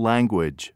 Language.